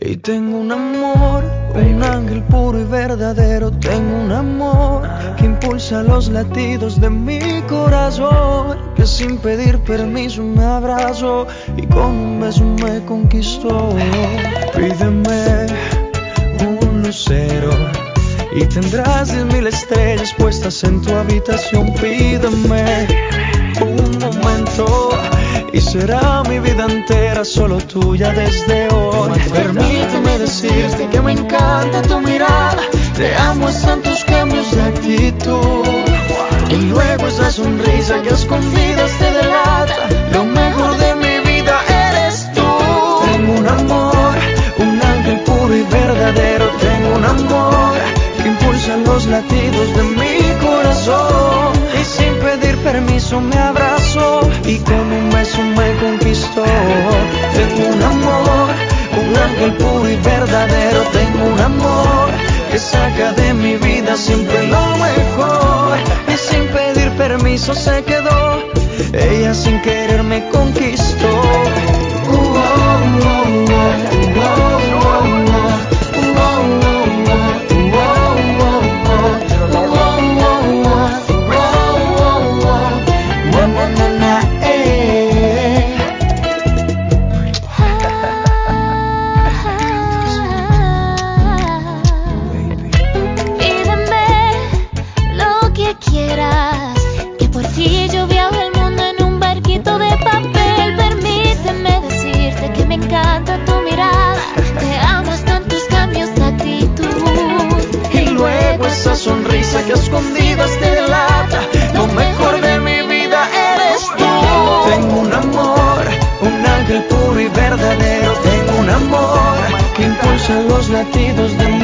Y tengo un amor, un ángel puro y verdadero. Tengo un amor que impulsa los latidos de mi corazón. Que sin pedir permiso me abrazó y con un beso me conquistó. Pídeme un lucero y tendrás diez mil estrellas puestas en tu habitación. Pídeme un momento y será mi vida entera solo tuya desde hoy. Permíteme decirte que me encanta tu mirada, te amo en vida siempre lo mejor. Y sin pedir permiso se quedó, ella sin querer escuchan los latidos de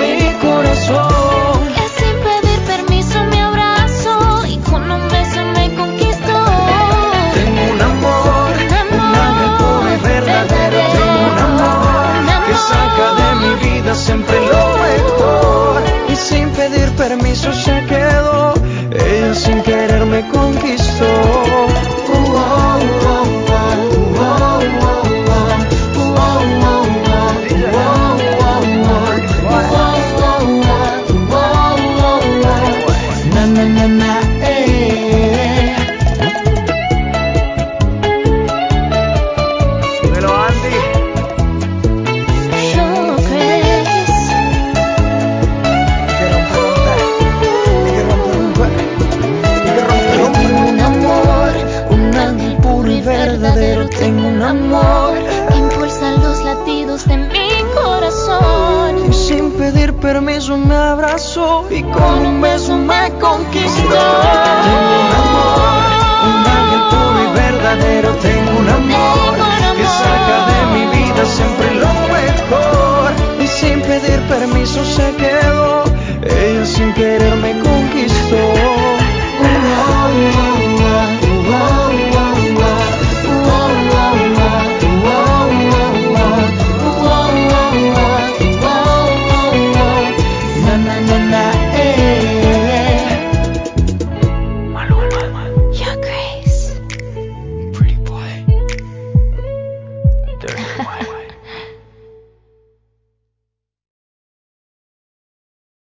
y